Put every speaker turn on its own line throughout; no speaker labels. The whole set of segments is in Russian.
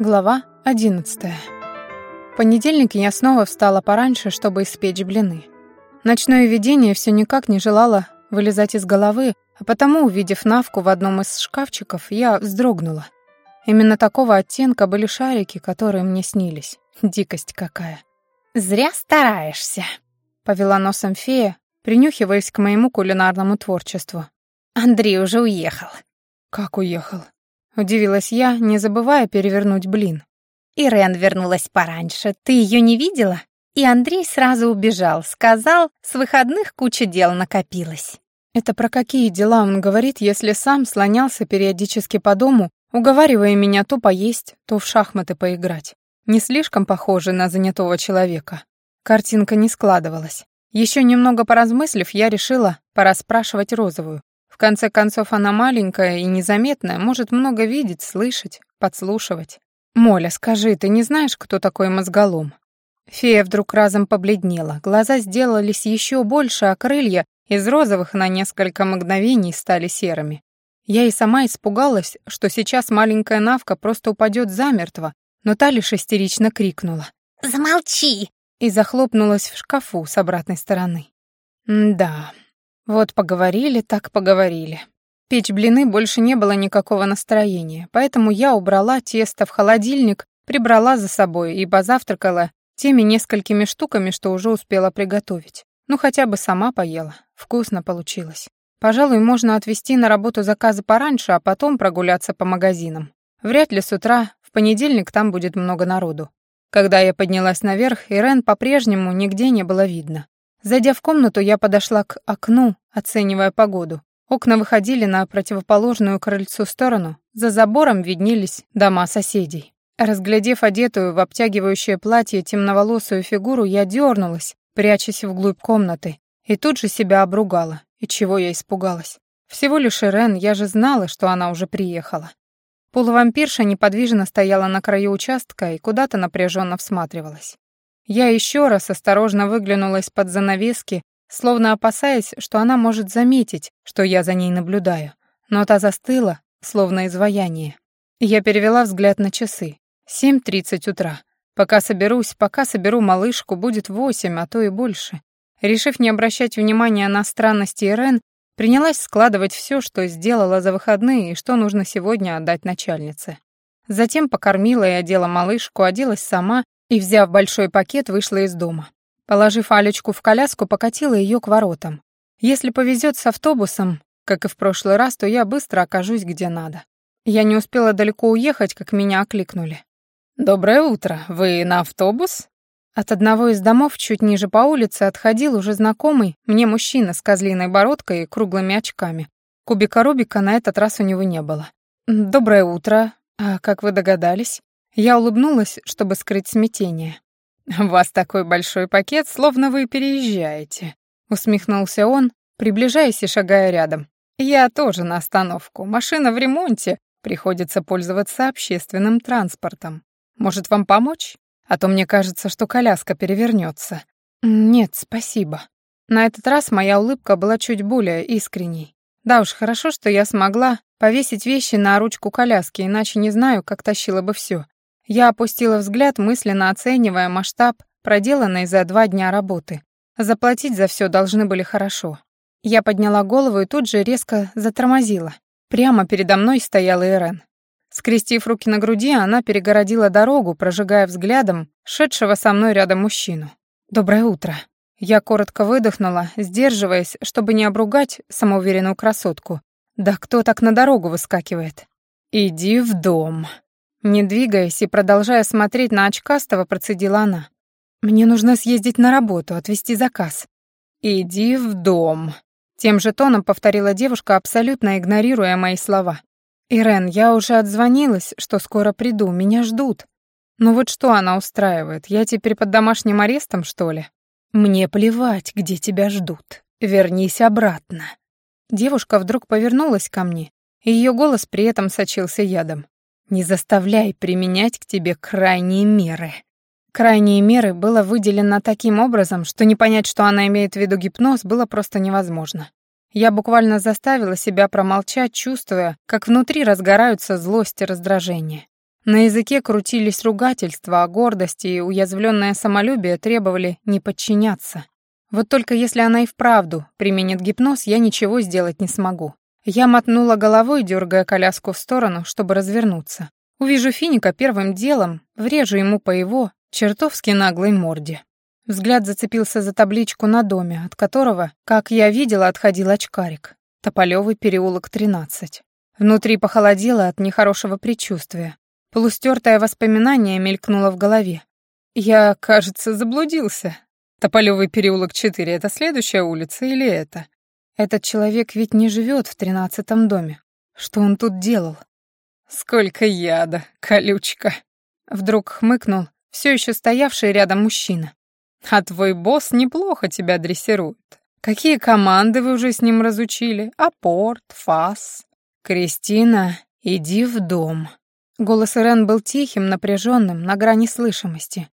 Глава 11. В понедельник я снова встала пораньше, чтобы испечь блины. Ночное видение все никак не желало вылезать из головы, а потому, увидев Навку в одном из шкафчиков, я вздрогнула. Именно такого оттенка были шарики, которые мне снились. Дикость какая.
«Зря стараешься», — повела носом фея, принюхиваясь к моему кулинарному творчеству. «Андрей уже уехал».
«Как уехал?» Удивилась я, не забывая перевернуть блин.
Ирен вернулась пораньше. Ты ее не видела? И Андрей сразу убежал, сказал, с выходных куча дел накопилось.
Это про какие дела он говорит, если сам слонялся периодически по дому, уговаривая меня то поесть, то в шахматы поиграть. Не слишком похоже на занятого человека. Картинка не складывалась. Еще немного поразмыслив, я решила, пора спрашивать Розовую конце концов, она маленькая и незаметная, может много видеть, слышать, подслушивать. «Моля, скажи, ты не знаешь, кто такой мозголом?» Фея вдруг разом побледнела, глаза сделались еще больше, а крылья из розовых на несколько мгновений стали серыми. Я и сама испугалась, что сейчас маленькая Навка просто упадет замертво, но та лишь истерично крикнула.
«Замолчи!»
и захлопнулась в шкафу с обратной стороны. «Да, вот поговорили, так поговорили. Печь блины больше не было никакого настроения, поэтому я убрала тесто в холодильник, прибрала за собой и позавтракала теми несколькими штуками, что уже успела приготовить. Ну, хотя бы сама поела. Вкусно получилось. Пожалуй, можно отвезти на работу заказы пораньше, а потом прогуляться по магазинам. Вряд ли с утра, в понедельник там будет много народу. Когда я поднялась наверх, Ирен по-прежнему нигде не было видно. Зайдя в комнату, я подошла к окну, оценивая погоду. Окна выходили на противоположную крыльцу сторону, за забором виднелись дома соседей. Разглядев одетую в обтягивающее платье темноволосую фигуру, я дернулась, прячась вглубь комнаты, и тут же себя обругала. И чего я испугалась? Всего лишь Ирен, я же знала, что она уже приехала. Полувампирша неподвижно стояла на краю участка и куда-то напряженно всматривалась. Я еще раз осторожно выглянула из-под занавески, словно опасаясь, что она может заметить, что я за ней наблюдаю. Но та застыла, словно изваяние. Я перевела взгляд на часы. 7.30 утра. Пока соберусь, пока соберу малышку, будет восемь, а то и больше. Решив не обращать внимания на странности Ирен, принялась складывать все, что сделала за выходные и что нужно сегодня отдать начальнице. Затем покормила и одела малышку, оделась сама и, взяв большой пакет, вышла из дома. Положив Алечку в коляску, покатила ее к воротам. Если повезет с автобусом, как и в прошлый раз, то я быстро окажусь где надо. Я не успела далеко уехать, как меня окликнули. «Доброе утро. Вы на автобус?» От одного из домов чуть ниже по улице отходил уже знакомый мне мужчина с козлиной бородкой и круглыми очками. Кубика Рубика на этот раз у него не было. «Доброе утро. А как вы догадались?» Я улыбнулась, чтобы скрыть смятение. «У вас такой большой пакет, словно вы переезжаете», — усмехнулся он, приближаясь и шагая рядом. «Я тоже на остановку. Машина в ремонте. Приходится пользоваться общественным транспортом. Может, вам помочь? А то мне кажется, что коляска перевернется». «Нет, спасибо». На этот раз моя улыбка была чуть более искренней. Да уж, хорошо, что я смогла повесить вещи на ручку коляски, иначе не знаю, как тащила бы все. Я опустила взгляд, мысленно оценивая масштаб проделанной за два дня работы. Заплатить за все должны были хорошо. Я подняла голову и тут же резко затормозила. Прямо передо мной стояла Ирен. Скрестив руки на груди, она перегородила дорогу, прожигая взглядом шедшего со мной рядом мужчину. «Доброе утро». Я коротко выдохнула, сдерживаясь, чтобы не обругать самоуверенную красотку. «Да кто так на дорогу выскакивает?» «Иди в дом», не двигаясь и продолжая смотреть на очкастого, процедила она. «Мне нужно съездить на работу, отвезти заказ». «Иди в дом», — тем же тоном повторила девушка, абсолютно игнорируя мои слова. «Ирен, я уже отзвонилась, что скоро приду, меня ждут». «Ну вот что она устраивает? Я теперь под домашним арестом, что ли?» «Мне плевать, где тебя ждут. Вернись обратно». Девушка вдруг повернулась ко мне, и ее голос при этом сочился ядом. Не заставляй применять к тебе крайние меры. Крайние меры было выделено таким образом, что не понять, что она имеет в виду гипноз, было просто невозможно. Я буквально заставила себя промолчать, чувствуя, как внутри разгораются злость и раздражение. На языке крутились ругательства, а гордость и уязвленное самолюбие требовали не подчиняться. Вот только если она и вправду применит гипноз, я ничего сделать не смогу. Я мотнула головой, дергая коляску в сторону, чтобы развернуться. Увижу Финика первым делом, врежу ему по его чертовски наглой морде. Взгляд зацепился за табличку на доме, от которого, как я видела, отходил очкарик. Тополёвый переулок, 13. Внутри похолодело от нехорошего предчувствия. Полустертое воспоминание мелькнуло в голове. Я, кажется, заблудился. Тополёвый переулок 4 — это следующая улица или это? Этот человек ведь не живет в тринадцатом доме. Что он тут делал? Сколько яда, колючка. Вдруг хмыкнул все еще стоявший рядом мужчина. А твой босс неплохо тебя дрессирует. Какие команды вы уже с ним разучили? Апорт, фас. Кристина, иди в дом. Голос Ирен был тихим, напряженным, на грани слышимости.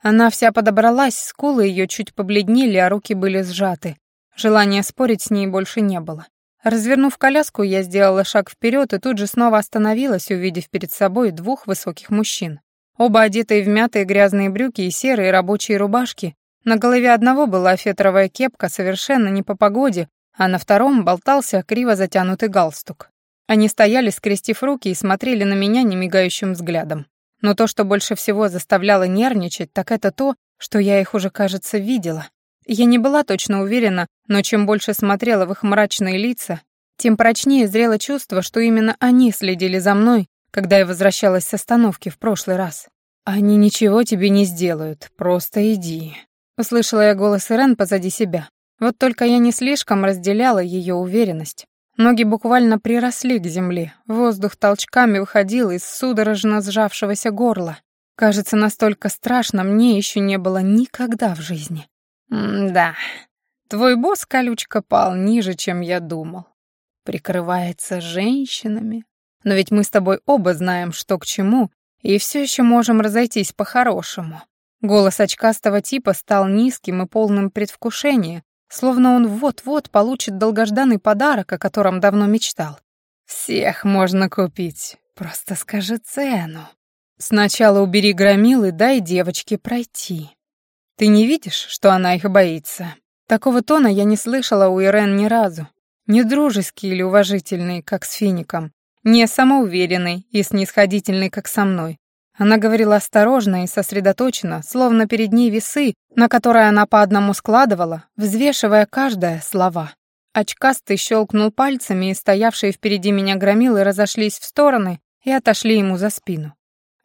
Она вся подобралась, скулы ее чуть побледнели, а руки были сжаты. Желания спорить с ней больше не было. Развернув коляску, я сделала шаг вперед и тут же снова остановилась, увидев перед собой двух высоких мужчин. Оба одетые в мятые грязные брюки и серые рабочие рубашки. На голове одного была фетровая кепка, совершенно не по погоде, а на втором болтался криво затянутый галстук. Они стояли, скрестив руки, и смотрели на меня немигающим взглядом. Но то, что больше всего заставляло нервничать, так это то, что я их уже, кажется, видела. Я не была точно уверена, но чем больше смотрела в их мрачные лица, тем прочнее зрело чувство, что именно они следили за мной когда я возвращалась с остановки в прошлый раз. «Они ничего тебе не сделают, просто иди», — услышала я голос Ирен позади себя. Вот только я не слишком разделяла ее уверенность. Ноги буквально приросли к земле, воздух толчками выходил из судорожно сжавшегося горла. Кажется, настолько страшно мне еще не было никогда в жизни. «Да, твой босс, колючка, пал ниже, чем я думал. Прикрывается женщинами, но ведь мы с тобой оба знаем, что к чему, и все еще можем разойтись по-хорошему». Голос очкастого типа стал низким и полным предвкушения, словно он вот-вот получит долгожданный подарок, о котором давно мечтал. «Всех можно купить, просто скажи цену. Сначала убери громил и дай девочке пройти. Ты не видишь, что она их боится?» Такого тона я не слышала у Ирен ни разу. Не дружеский или уважительный, как с Фиником, не самоуверенный и снисходительный, как со мной. Она говорила осторожно и сосредоточенно, словно перед ней весы, на которые она по одному складывала, взвешивая каждое слова. Очкастый щелкнул пальцами, и стоявшие впереди меня громилы разошлись в стороны и отошли ему за спину.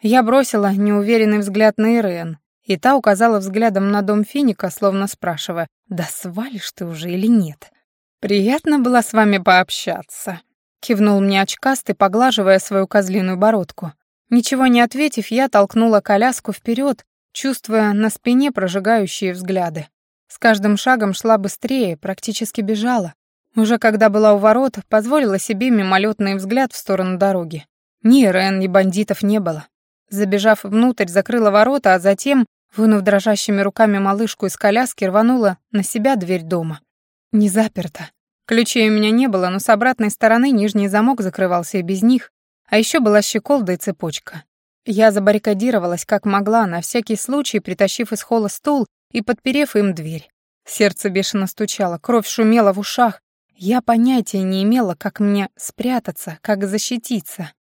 Я бросила неуверенный взгляд на Ирен, и та указала взглядом на дом Финика, словно спрашивая, «Да свалишь ты уже или нет?» «Приятно было с вами пообщаться», Кивнул мне очкастый, поглаживая свою козлиную бородку. Ничего не ответив, я толкнула коляску вперед, чувствуя на спине прожигающие взгляды. С каждым шагом шла быстрее, практически бежала. Уже когда была у ворот, позволила себе мимолетный взгляд в сторону дороги. Ни Рен, ни бандитов не было. Забежав внутрь, закрыла ворота, а затем, вынув дрожащими руками малышку из коляски, рванула на себя дверь дома. Не заперта. Ключей у меня не было, но с обратной стороны нижний замок закрывался и без них, а еще была щеколда и цепочка. Я забаррикадировалась как могла, на всякий случай притащив из холла стул и подперев им дверь. Сердце бешено стучало, кровь шумела в ушах. Я понятия не имела, как мне спрятаться, как защититься.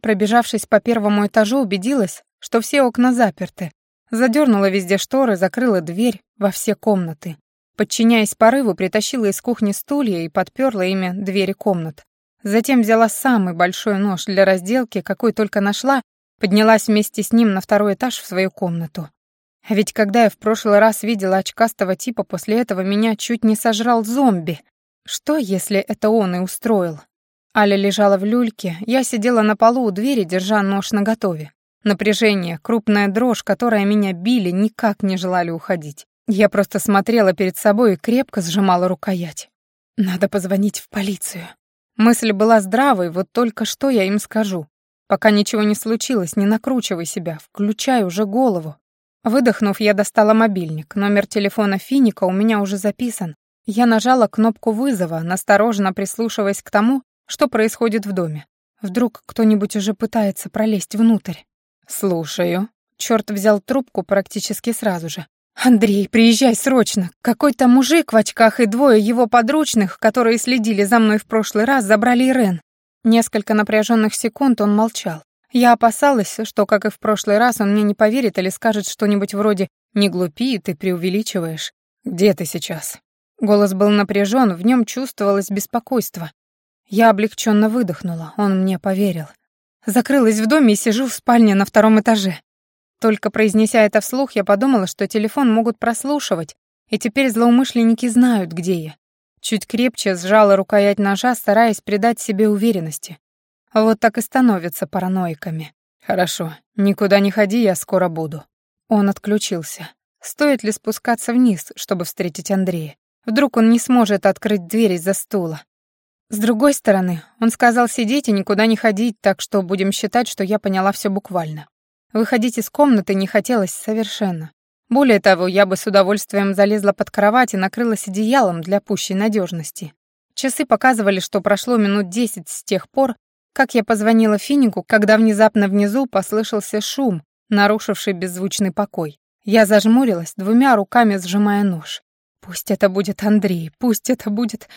Пробежавшись по первому этажу, убедилась, что все окна заперты. Задернула везде шторы, закрыла дверь во все комнаты. Подчиняясь порыву, притащила из кухни стулья и подперла ими двери комнат. Затем взяла самый большой нож для разделки, какой только нашла, поднялась вместе с ним на второй этаж в свою комнату. А ведь когда я в прошлый раз видела очкастого типа, после этого меня чуть не сожрал зомби. Что, если это он и устроил? Аля лежала в люльке, я сидела на полу у двери, держа нож наготове. Напряжение, крупная дрожь, которая меня били, никак не желали уходить. Я просто смотрела перед собой и крепко сжимала рукоять. Надо позвонить в полицию. Мысль была здравой, вот только что я им скажу. Пока ничего не случилось, не накручивай себя, включай уже голову. Выдохнув, я достала мобильник. Номер телефона Финика у меня уже записан. Я нажала кнопку вызова, настороженно прислушиваясь к тому, что происходит в доме. Вдруг кто-нибудь уже пытается пролезть внутрь. «Слушаю». Черт взял трубку практически сразу же. «Андрей, приезжай срочно! Какой-то мужик в очках и двое его подручных, которые следили за мной в прошлый раз, забрали Ирен». Несколько напряженных секунд он молчал. Я опасалась, что, как и в прошлый раз, он мне не поверит или скажет что-нибудь вроде «не глупи, ты преувеличиваешь». «Где ты сейчас?» Голос был напряжен, в нем чувствовалось беспокойство. Я облегченно выдохнула, он мне поверил. Закрылась в доме и сижу в спальне на втором этаже. Только произнеся это вслух, я подумала, что телефон могут прослушивать, и теперь злоумышленники знают, где я. Чуть крепче сжала рукоять ножа, стараясь придать себе уверенности. Вот так и становятся параноиками. «Хорошо, никуда не ходи, я скоро буду». Он отключился. Стоит ли спускаться вниз, чтобы встретить Андрея? Вдруг он не сможет открыть дверь из-за стула. С другой стороны, он сказал сидеть и никуда не ходить, так что будем считать, что я поняла все буквально. Выходить из комнаты не хотелось совершенно. Более того, я бы с удовольствием залезла под кровать и накрылась одеялом для пущей надежности. Часы показывали, что прошло минут десять с тех пор, как я позвонила Финику, когда внезапно внизу послышался шум, нарушивший беззвучный покой. Я зажмурилась, двумя руками сжимая нож. Пусть это будет Андрей, пусть это будет...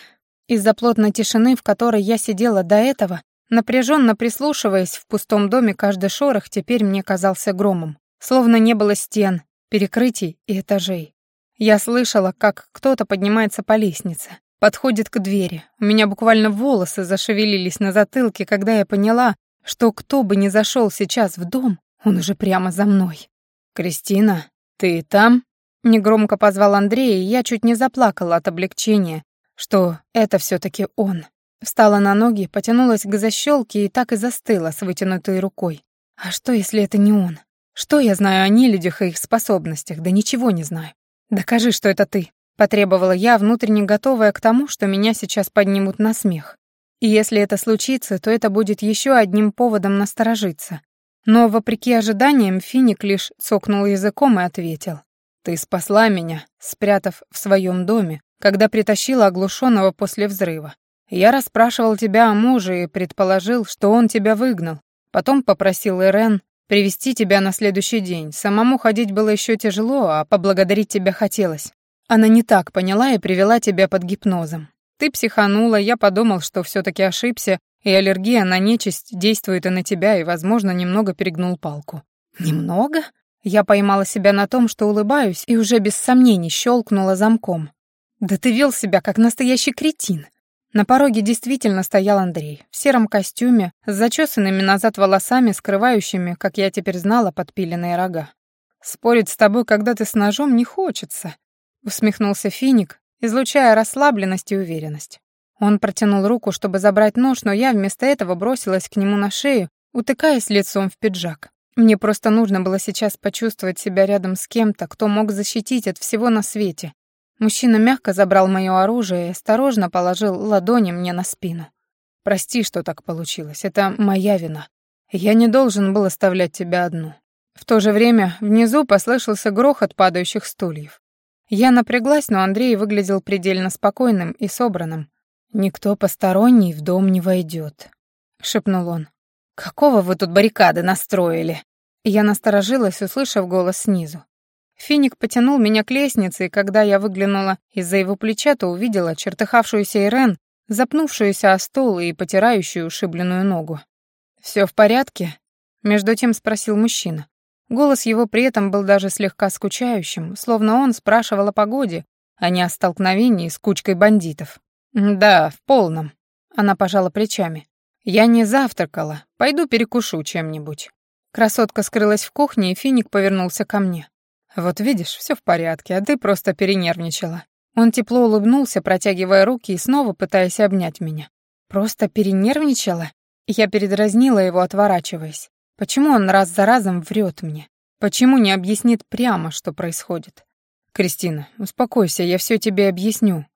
Из-за плотной тишины, в которой я сидела до этого, Напряженно прислушиваясь в пустом доме, каждый шорох теперь мне казался громом. Словно не было стен, перекрытий и этажей. Я слышала, как кто-то поднимается по лестнице, подходит к двери. У меня буквально волосы зашевелились на затылке, когда я поняла, что кто бы ни зашел сейчас в дом, он уже прямо за мной. «Кристина, ты там?» Негромко позвал Андрей, и я чуть не заплакала от облегчения, что это все таки он. Встала на ноги, потянулась к защелке и так и застыла с вытянутой рукой. А что, если это не он? Что я знаю о нелюдях и их способностях? Да ничего не знаю. Докажи, что это ты. Потребовала я, внутренне готовая к тому, что меня сейчас поднимут на смех. И если это случится, то это будет еще одним поводом насторожиться. Но, вопреки ожиданиям, Финик лишь цокнул языком и ответил. «Ты спасла меня, спрятав в своем доме, когда притащила оглушенного после взрыва. Я расспрашивал тебя о муже и предположил, что он тебя выгнал. Потом попросил Ирен привести тебя на следующий день. Самому ходить было еще тяжело, а поблагодарить тебя хотелось. Она не так поняла и привела тебя под гипнозом. Ты психанула, я подумал, что все таки ошибся, и аллергия на нечисть действует и на тебя, и, возможно, немного перегнул палку. Немного? Я поймала себя на том, что улыбаюсь, и уже без сомнений щелкнула замком. Да ты вел себя как настоящий кретин. На пороге действительно стоял Андрей, в сером костюме, с зачесанными назад волосами, скрывающими, как я теперь знала, подпиленные рога. «Спорить с тобой, когда ты с ножом, не хочется», — усмехнулся Финик, излучая расслабленность и уверенность. Он протянул руку, чтобы забрать нож, но я вместо этого бросилась к нему на шею, утыкаясь лицом в пиджак. Мне просто нужно было сейчас почувствовать себя рядом с кем-то, кто мог защитить от всего на свете, Мужчина мягко забрал моё оружие и осторожно положил ладони мне на спину. «Прости, что так получилось. Это моя вина. Я не должен был оставлять тебя одну». В то же время внизу послышался грохот падающих стульев. Я напряглась, но Андрей выглядел предельно спокойным и собранным. «Никто посторонний в дом не войдет», — шепнул он. «Какого вы тут баррикады настроили?» Я насторожилась, услышав голос снизу. Финик потянул меня к лестнице, и когда я выглянула из-за его плеча, то увидела чертыхавшуюся Ирен, запнувшуюся о стол и потирающую ушибленную ногу. «Всё в порядке?» — между тем спросил мужчина. Голос его при этом был даже слегка скучающим, словно он спрашивал о погоде, а не о столкновении с кучкой бандитов. «Да, в полном», — она пожала плечами. «Я не завтракала, пойду перекушу чем-нибудь». Красотка скрылась в кухне, и Финик повернулся ко мне. «Вот видишь, все в порядке, а ты просто перенервничала». Он тепло улыбнулся, протягивая руки и снова пытаясь обнять меня. «Просто перенервничала?» Я передразнила его, отворачиваясь. Почему он раз за разом врет мне? Почему не объяснит прямо, что происходит? «Кристина, успокойся, я все тебе объясню».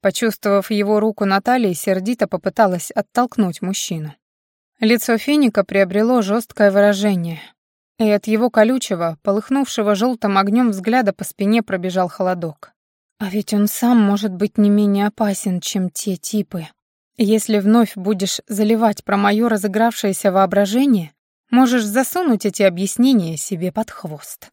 Почувствовав его руку на талии, сердито попыталась оттолкнуть мужчину. Лицо Финика приобрело жесткое выражение, и от его колючего, полыхнувшего желтым огнем взгляда по спине пробежал холодок. А ведь он сам может быть не менее опасен, чем те типы. Если вновь будешь заливать про моё разыгравшееся воображение, Можешь засунуть эти объяснения себе под хвост.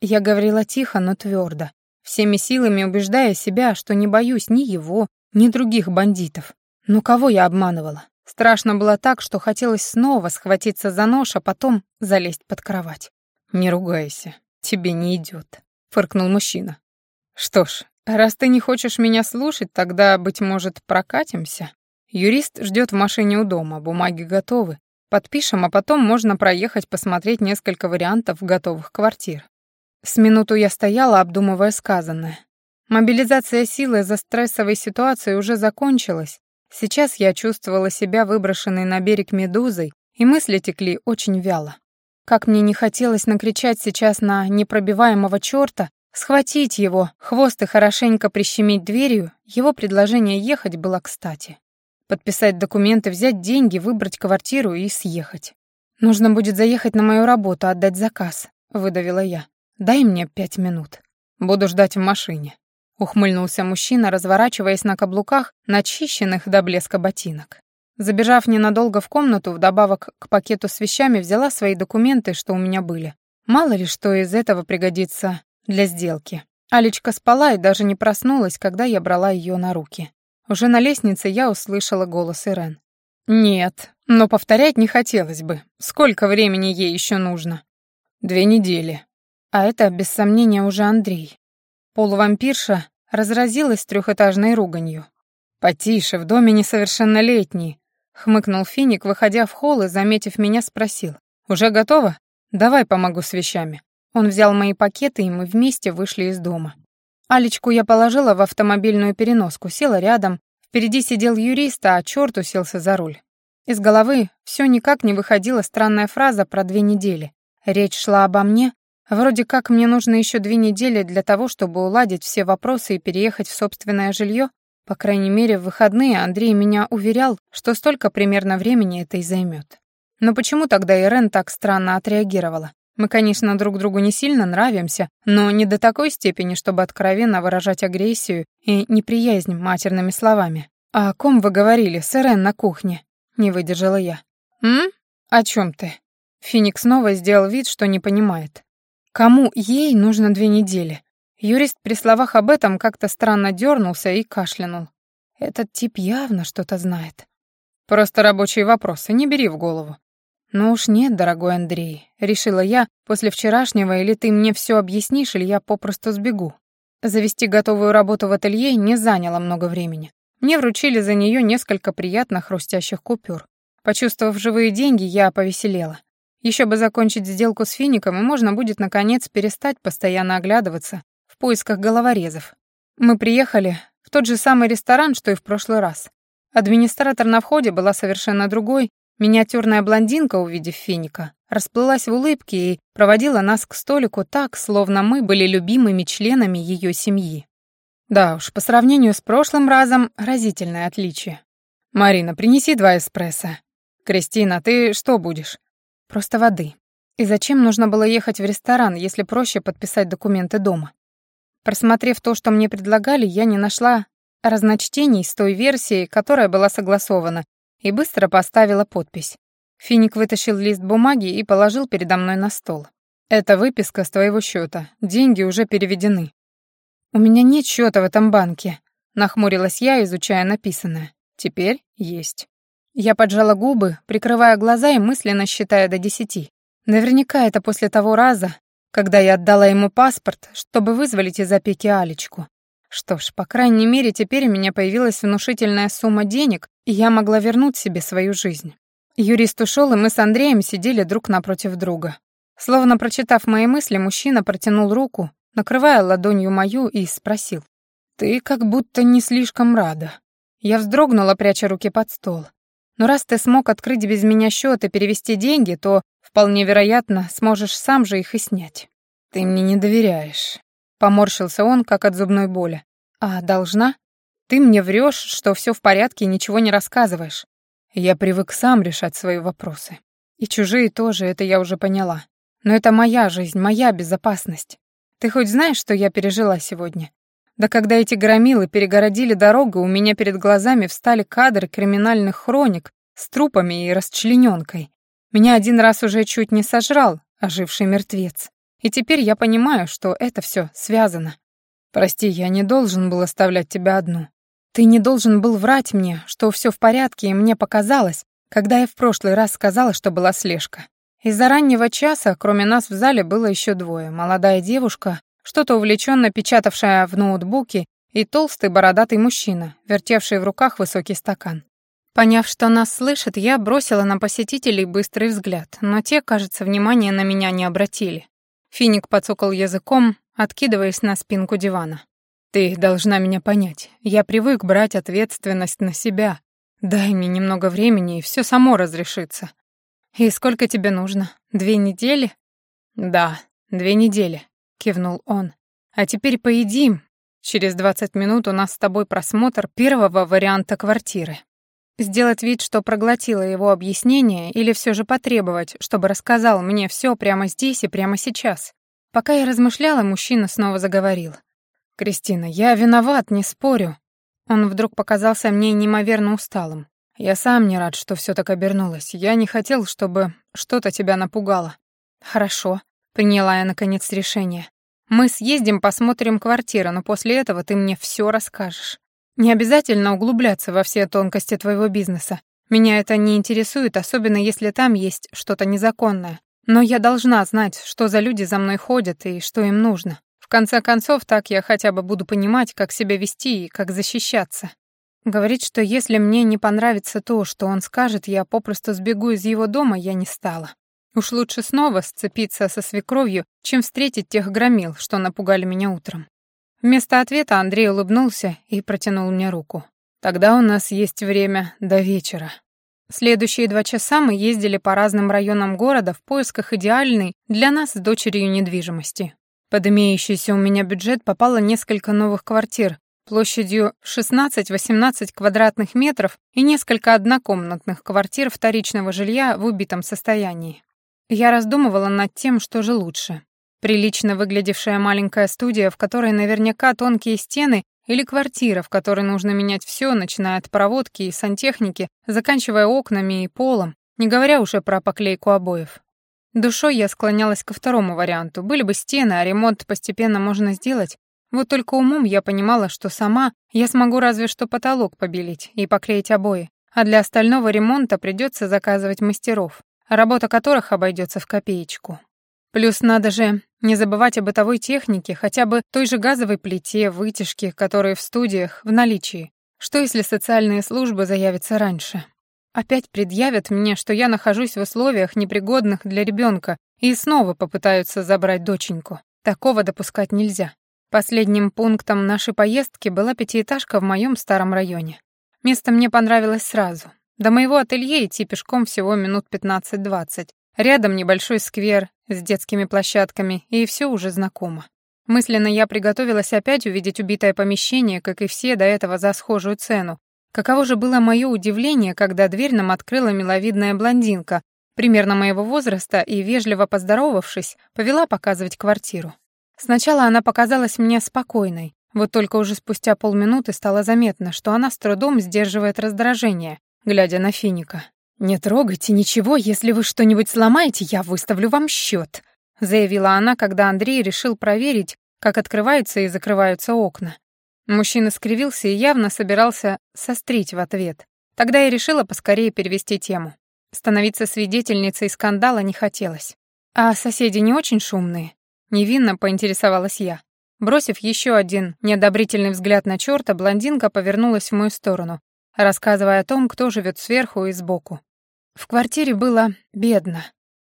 Я говорила тихо, но твердо, всеми силами убеждая себя, что не боюсь ни его, ни других бандитов. Но кого я обманывала? Страшно было так, что хотелось снова схватиться за нож, а потом залезть под кровать. «Не ругайся, тебе не идет», — фыркнул мужчина. «Что ж, раз ты не хочешь меня слушать, тогда, быть может, прокатимся?» Юрист ждет в машине у дома, бумаги готовы. Подпишем, а потом можно проехать посмотреть несколько вариантов готовых квартир. С минуту я стояла, обдумывая сказанное. Мобилизация силы за стрессовой ситуацией уже закончилась. Сейчас я чувствовала себя выброшенной на берег медузой, и мысли текли очень вяло. Как мне не хотелось накричать сейчас на непробиваемого чёрта, схватить его, хвост и хорошенько прищемить дверью, его предложение ехать было кстати. Подписать документы, взять деньги, выбрать квартиру и съехать. «Нужно будет заехать на мою работу, отдать заказ», — выдавила я. Дай мне пять минут. Буду ждать в машине. Ухмыльнулся мужчина, разворачиваясь на каблуках, начищенных до блеска ботинок. Забежав ненадолго в комнату, вдобавок к пакету с вещами, взяла свои документы, что у меня были. Мало ли, что из этого пригодится для сделки. Алечка спала и даже не проснулась, когда я брала ее на руки. Уже на лестнице я услышала голос Ирен. «Нет, но повторять не хотелось бы. Сколько времени ей еще нужно?» «Две недели», а это, без сомнения, уже Андрей. Полувампирша разразилась трехэтажной руганью. «Потише, в доме несовершеннолетний», — хмыкнул Финик, выходя в холл и, заметив меня, спросил. «Уже готово? Давай помогу с вещами». Он взял мои пакеты, и мы вместе вышли из дома. Алечку я положила в автомобильную переноску, села рядом. Впереди сидел юрист, а черт уселся за руль. Из головы все никак не выходила странная фраза про две недели. Речь шла обо мне, Вроде как мне нужно еще две недели для того, чтобы уладить все вопросы и переехать в собственное жилье. По крайней мере, в выходные Андрей меня уверял, что столько примерно времени это и займет. Но почему тогда Ирен так странно отреагировала? Мы, конечно, друг другу не сильно нравимся, но не до такой степени, чтобы откровенно выражать агрессию и неприязнь матерными словами. «А о ком вы говорили с Ирен на кухне?» — не выдержала я. «М? О чем ты?» Финик снова сделал вид, что не понимает. Кому ей нужно две недели? Юрист при словах об этом как-то странно дернулся и кашлянул. Этот тип явно что-то знает. Просто рабочие вопросы, не бери в голову. Ну уж нет, дорогой Андрей, решила я, после вчерашнего или ты мне все объяснишь, или я попросту сбегу. Завести готовую работу в ателье не заняло много времени. Мне вручили за нее несколько приятно хрустящих купюр. Почувствовав живые деньги, я повеселела. Еще бы закончить сделку с фиником, и можно будет, наконец, перестать постоянно оглядываться в поисках головорезов. Мы приехали в тот же самый ресторан, что и в прошлый раз. Администратор на входе была совершенно другой, миниатюрная блондинка, увидев финика, расплылась в улыбке и проводила нас к столику так, словно мы были любимыми членами ее семьи. Да уж, по сравнению с прошлым разом, разительное отличие. «Марина, принеси два эспрессо». «Кристина, ты что будешь?» Просто воды. И зачем нужно было ехать в ресторан, если проще подписать документы дома? Просмотрев то, что мне предлагали, я не нашла разночтений с той версией, которая была согласована, и быстро поставила подпись. Финик вытащил лист бумаги и положил передо мной на стол. «Это выписка с твоего счета. Деньги уже переведены». «У меня нет счета в этом банке», — нахмурилась я, изучая написанное. «Теперь есть». Я поджала губы, прикрывая глаза и мысленно считая до десяти. Наверняка это после того раза, когда я отдала ему паспорт, чтобы вызволить из опеки Алечку. Что ж, по крайней мере, теперь у меня появилась внушительная сумма денег, и я могла вернуть себе свою жизнь. Юрист ушел, и мы с Андреем сидели друг напротив друга. Словно прочитав мои мысли, мужчина протянул руку, накрывая ладонью мою, и спросил. «Ты как будто не слишком рада». Я вздрогнула, пряча руки под стол. Но раз ты смог открыть без меня счет и перевести деньги, то, вполне вероятно, сможешь сам же их и снять. Ты мне не доверяешь. Поморщился он, как от зубной боли. А должна? Ты мне врешь, что все в порядке и ничего не рассказываешь. Я привык сам решать свои вопросы. И чужие тоже, это я уже поняла. Но это моя жизнь, моя безопасность. Ты хоть знаешь, что я пережила сегодня? Да когда эти громилы перегородили дорогу, у меня перед глазами встали кадры криминальных хроник с трупами и расчлененкой. Меня один раз уже чуть не сожрал оживший мертвец. И теперь я понимаю, что это все связано. Прости, я не должен был оставлять тебя одну. Ты не должен был врать мне, что все в порядке, и мне показалось, когда я в прошлый раз сказала, что была слежка. Из-за раннего часа, кроме нас в зале, было еще двое. Молодая девушка, что-то увлеченно печатавшая в ноутбуке, и толстый бородатый мужчина, вертевший в руках высокий стакан. Поняв, что нас слышат, я бросила на посетителей быстрый взгляд, но те, кажется, внимания на меня не обратили. Финик подсокал языком, откидываясь на спинку дивана. «Ты должна меня понять. Я привык брать ответственность на себя. Дай мне немного времени, и все само разрешится». «И сколько тебе нужно? Две недели?» «Да, две недели», — кивнул он. «А теперь поедим. Через двадцать минут у нас с тобой просмотр первого варианта квартиры». Сделать вид, что проглотила его объяснение, или все же потребовать, чтобы рассказал мне все прямо здесь и прямо сейчас. Пока я размышляла, мужчина снова заговорил. «Кристина, я виноват, не спорю». Он вдруг показался мне неимоверно усталым. Я сам не рад, что все так обернулось. Я не хотел, чтобы что-то тебя напугало. Хорошо, приняла я наконец решение. Мы съездим, посмотрим квартиру, но после этого ты мне все расскажешь. Не обязательно углубляться во все тонкости твоего бизнеса. Меня это не интересует, особенно если там есть что-то незаконное. Но я должна знать, что за люди за мной ходят и что им нужно. В конце концов, так я хотя бы буду понимать, как себя вести и как защищаться. Говорит, что если мне не понравится то, что он скажет, я попросту сбегу из его дома, я не стала. Уж лучше снова сцепиться со свекровью, чем встретить тех громил, что напугали меня утром. Вместо ответа Андрей улыбнулся и протянул мне руку. «Тогда у нас есть время до вечера». Следующие два часа мы ездили по разным районам города в поисках идеальной для нас с дочерью недвижимости. Под имеющийся у меня бюджет попало несколько новых квартир площадью 16-18 квадратных метров и несколько однокомнатных квартир вторичного жилья в убитом состоянии. Я раздумывала над тем, что же лучше Прилично выглядевшая маленькая студия, в которой наверняка тонкие стены, или квартира, в которой нужно менять все, начиная от проводки и сантехники, заканчивая окнами и полом, не говоря уже про поклейку обоев. Душой я склонялась ко второму варианту. Были бы стены, а ремонт постепенно можно сделать. Вот только умом я понимала, что сама я смогу разве что потолок побелить и поклеить обои, а для остального ремонта придется заказывать мастеров, работа которых обойдется в копеечку. Плюс надо же не забывать о бытовой технике, хотя бы той же газовой плите, вытяжке, которые в студиях в наличии. Что если социальные службы заявятся раньше? Опять предъявят мне, что я нахожусь в условиях, непригодных для ребенка, и снова попытаются забрать доченьку. Такого допускать нельзя. Последним пунктом нашей поездки была пятиэтажка в моем старом районе. Место мне понравилось сразу. До моего ателье идти пешком всего минут 15-20. Рядом небольшой сквер с детскими площадками, и все уже знакомо. Мысленно я приготовилась опять увидеть убитое помещение, как и все до этого за схожую цену. Каково же было мое удивление, когда дверь нам открыла миловидная блондинка, примерно моего возраста, и, вежливо поздоровавшись, повела показывать квартиру. Сначала она показалась мне спокойной, вот только уже спустя полминуты стало заметно, что она с трудом сдерживает раздражение, глядя на Финика. «Не трогайте ничего, если вы что-нибудь сломаете, я выставлю вам счет», заявила она, когда Андрей решил проверить, как открываются и закрываются окна. Мужчина скривился и явно собирался сострить в ответ. Тогда я решила поскорее перевести тему. Становиться свидетельницей скандала не хотелось. «А соседи не очень шумные?» Невинно поинтересовалась я. Бросив еще один неодобрительный взгляд на черта, блондинка повернулась в мою сторону, рассказывая о том, кто живет сверху и сбоку. В квартире было бедно.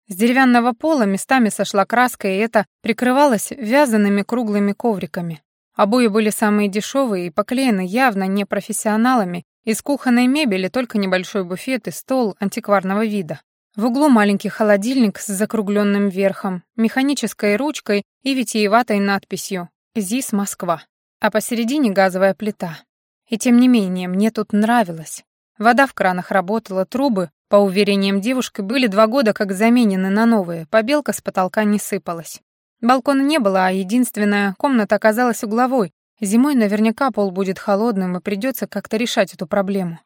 С деревянного пола местами сошла краска, и это прикрывалось вязаными круглыми ковриками. Обои были самые дешевые и поклеены явно не профессионалами, из кухонной мебели только небольшой буфет и стол антикварного вида. В углу маленький холодильник с закругленным верхом, механической ручкой и витиеватой надписью «ЗИС Москва», а посередине газовая плита. И тем не менее, мне тут нравилось. Вода в кранах работала, трубы по уверениям девушки, были два года как заменены на новые, побелка с потолка не сыпалась. Балкона не было, а единственная комната оказалась угловой. Зимой наверняка пол будет холодным, и придется как-то решать эту проблему.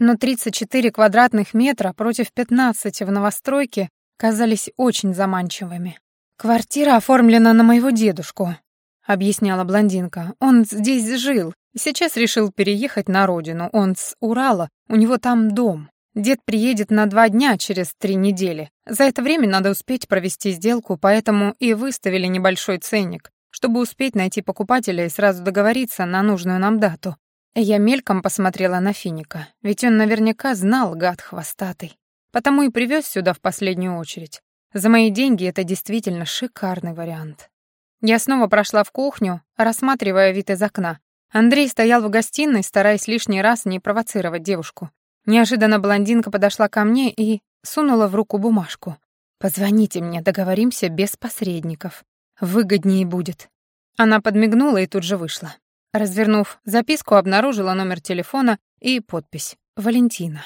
но 34 квадратных метра против 15 в новостройке казались очень заманчивыми. «Квартира оформлена на моего дедушку», — объясняла блондинка. «Он здесь жил, сейчас решил переехать на родину. Он с Урала, у него там дом. Дед приедет на два дня через три недели. За это время надо успеть провести сделку, поэтому и выставили небольшой ценник, чтобы успеть найти покупателя и сразу договориться на нужную нам дату. Я мельком посмотрела на Финика, ведь он наверняка знал, гад хвостатый. Потому и привез сюда в последнюю очередь. За мои деньги это действительно шикарный вариант. Я снова прошла в кухню, рассматривая вид из окна. Андрей стоял в гостиной, стараясь лишний раз не провоцировать девушку. Неожиданно блондинка подошла ко мне и сунула в руку бумажку. «Позвоните мне, договоримся без посредников. Выгоднее будет». Она подмигнула и тут же вышла. Развернув записку, обнаружила номер телефона и подпись «Валентина».